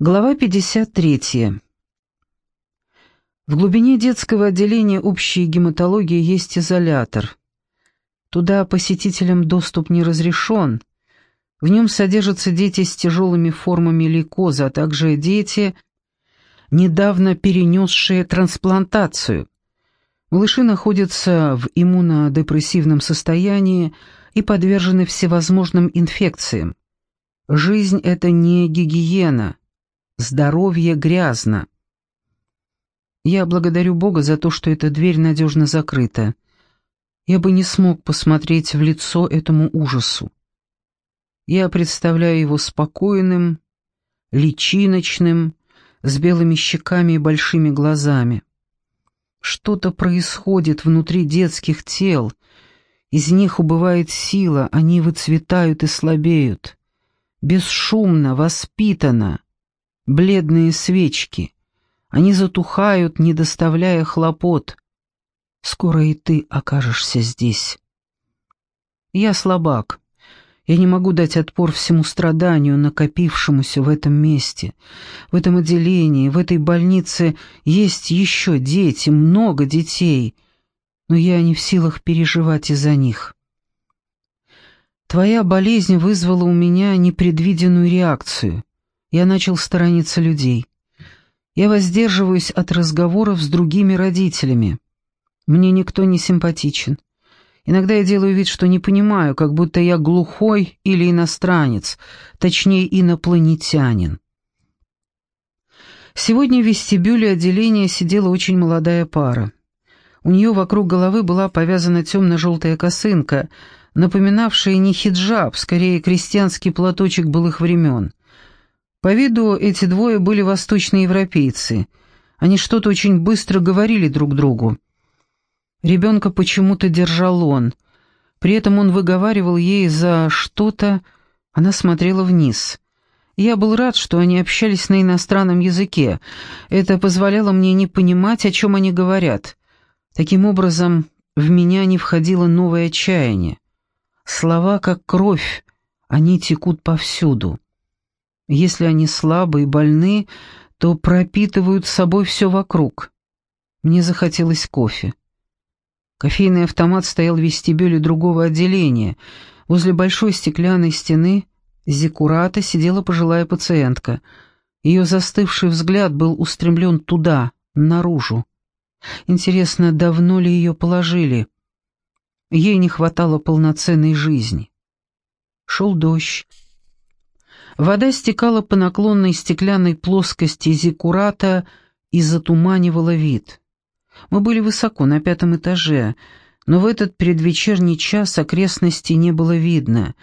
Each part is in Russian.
Глава 53. В глубине детского отделения общей гематологии есть изолятор. Туда посетителям доступ не разрешен. В нем содержатся дети с тяжелыми формами лейкоза, а также дети, недавно перенесшие трансплантацию. Малыши находятся в иммунодепрессивном состоянии и подвержены всевозможным инфекциям. Жизнь – это не гигиена – Здоровье грязно. Я благодарю Бога за то, что эта дверь надежно закрыта. Я бы не смог посмотреть в лицо этому ужасу. Я представляю его спокойным, личиночным, с белыми щеками и большими глазами. Что-то происходит внутри детских тел, из них убывает сила, они выцветают и слабеют. Бесшумно, воспитанно, бледные свечки. Они затухают, не доставляя хлопот. Скоро и ты окажешься здесь. Я слабак. Я не могу дать отпор всему страданию, накопившемуся в этом месте. В этом отделении, в этой больнице есть еще дети, много детей, но я не в силах переживать из-за них. Твоя болезнь вызвала у меня непредвиденную реакцию я начал сторониться людей. Я воздерживаюсь от разговоров с другими родителями. Мне никто не симпатичен. Иногда я делаю вид, что не понимаю, как будто я глухой или иностранец, точнее, инопланетянин. Сегодня в вестибюле отделения сидела очень молодая пара. У нее вокруг головы была повязана темно-желтая косынка, напоминавшая не хиджаб, скорее крестьянский платочек былых времен. По виду эти двое были восточноевропейцы. Они что-то очень быстро говорили друг другу. Ребенка почему-то держал он. При этом он выговаривал ей за что-то, она смотрела вниз. Я был рад, что они общались на иностранном языке. Это позволяло мне не понимать, о чем они говорят. Таким образом, в меня не входило новое отчаяние. Слова, как кровь, они текут повсюду. Если они слабы и больны, то пропитывают собой все вокруг. Мне захотелось кофе. Кофейный автомат стоял в вестибюле другого отделения. Возле большой стеклянной стены Зикурата сидела пожилая пациентка. Ее застывший взгляд был устремлен туда, наружу. Интересно, давно ли ее положили? Ей не хватало полноценной жизни. Шел дождь. Вода стекала по наклонной стеклянной плоскости зиккурата и затуманивала вид. Мы были высоко, на пятом этаже, но в этот предвечерний час окрестности не было видно.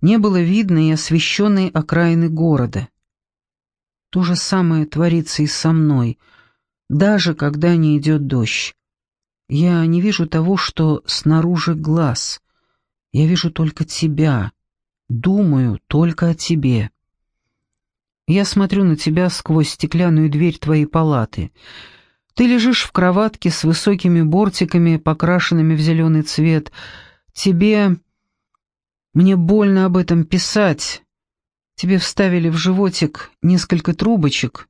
Не было видно и освещенной окраины города. То же самое творится и со мной, даже когда не идет дождь. Я не вижу того, что снаружи глаз. Я вижу только тебя, думаю только о тебе. Я смотрю на тебя сквозь стеклянную дверь твоей палаты. Ты лежишь в кроватке с высокими бортиками, покрашенными в зеленый цвет. Тебе... Мне больно об этом писать. Тебе вставили в животик несколько трубочек.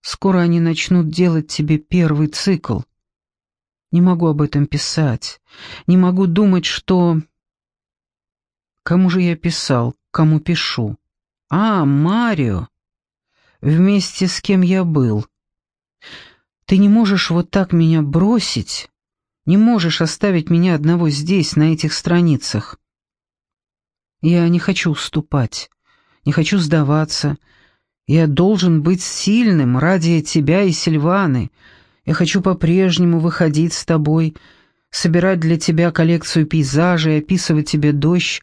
Скоро они начнут делать тебе первый цикл. Не могу об этом писать. Не могу думать, что... Кому же я писал, кому пишу? А, Марио вместе с кем я был. Ты не можешь вот так меня бросить, не можешь оставить меня одного здесь, на этих страницах. Я не хочу уступать, не хочу сдаваться. Я должен быть сильным ради тебя и Сильваны. Я хочу по-прежнему выходить с тобой, собирать для тебя коллекцию пейзажей, описывать тебе дождь.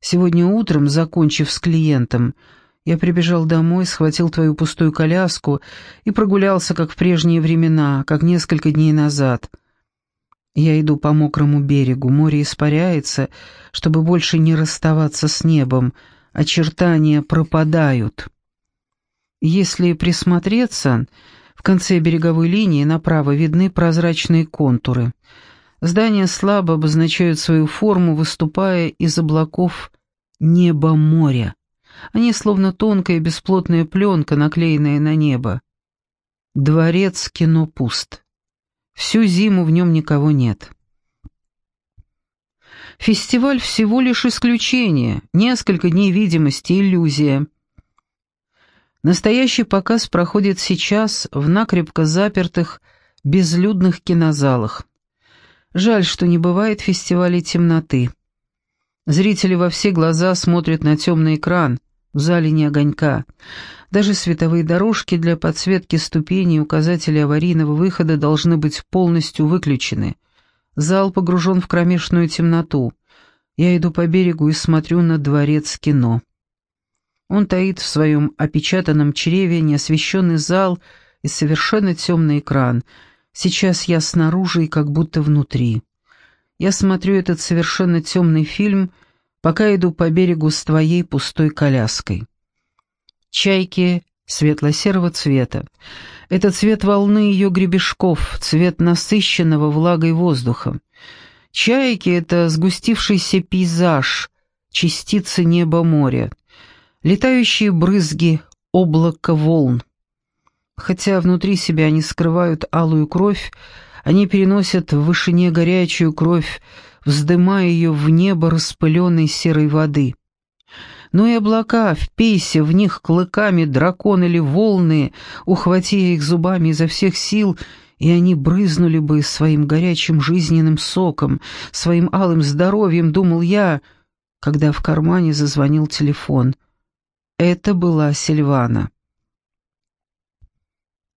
Сегодня утром, закончив с клиентом, я прибежал домой, схватил твою пустую коляску и прогулялся, как в прежние времена, как несколько дней назад. Я иду по мокрому берегу, море испаряется, чтобы больше не расставаться с небом, очертания пропадают. Если присмотреться, в конце береговой линии направо видны прозрачные контуры. Здания слабо обозначают свою форму, выступая из облаков неба моря. Они словно тонкая бесплотная пленка, наклеенная на небо. Дворец кино пуст. Всю зиму в нем никого нет. Фестиваль всего лишь исключение, несколько дней видимости, иллюзия. Настоящий показ проходит сейчас в накрепко запертых, безлюдных кинозалах. Жаль, что не бывает фестивалей темноты. Зрители во все глаза смотрят на темный экран, в зале не огонька. Даже световые дорожки для подсветки ступеней и указатели аварийного выхода должны быть полностью выключены. Зал погружен в кромешную темноту. Я иду по берегу и смотрю на дворец кино. Он таит в своем опечатанном чреве неосвещенный зал и совершенно темный экран. Сейчас я снаружи и как будто внутри. Я смотрю этот совершенно темный фильм, пока иду по берегу с твоей пустой коляской. Чайки светло-серого цвета. Это цвет волны ее гребешков, цвет насыщенного влагой воздуха. Чайки — это сгустившийся пейзаж, частицы неба-моря, летающие брызги, облако волн. Хотя внутри себя они скрывают алую кровь, они переносят в вышине горячую кровь, вздымая ее в небо распыленной серой воды. Но и облака, впейся в них клыками дракон или волны, ухвати их зубами изо всех сил, и они брызнули бы своим горячим жизненным соком, своим алым здоровьем, думал я, когда в кармане зазвонил телефон. Это была Сильвана.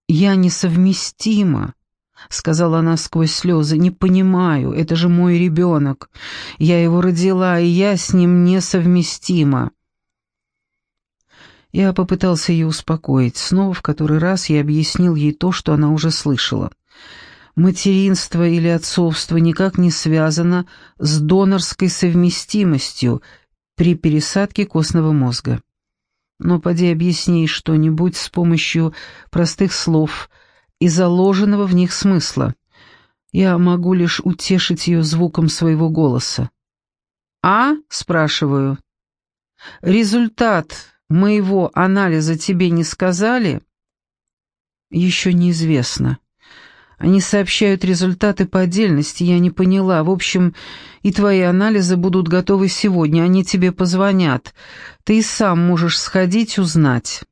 «Я несовместима», — сказала она сквозь слезы. «Не понимаю, это же мой ребенок. Я его родила, и я с ним несовместима». Я попытался ее успокоить. Снова в который раз я объяснил ей то, что она уже слышала. Материнство или отцовство никак не связано с донорской совместимостью при пересадке костного мозга. Но поди объясни что-нибудь с помощью простых слов — и заложенного в них смысла. Я могу лишь утешить ее звуком своего голоса. «А?» — спрашиваю. «Результат моего анализа тебе не сказали?» «Еще неизвестно. Они сообщают результаты по отдельности, я не поняла. В общем, и твои анализы будут готовы сегодня, они тебе позвонят. Ты и сам можешь сходить узнать».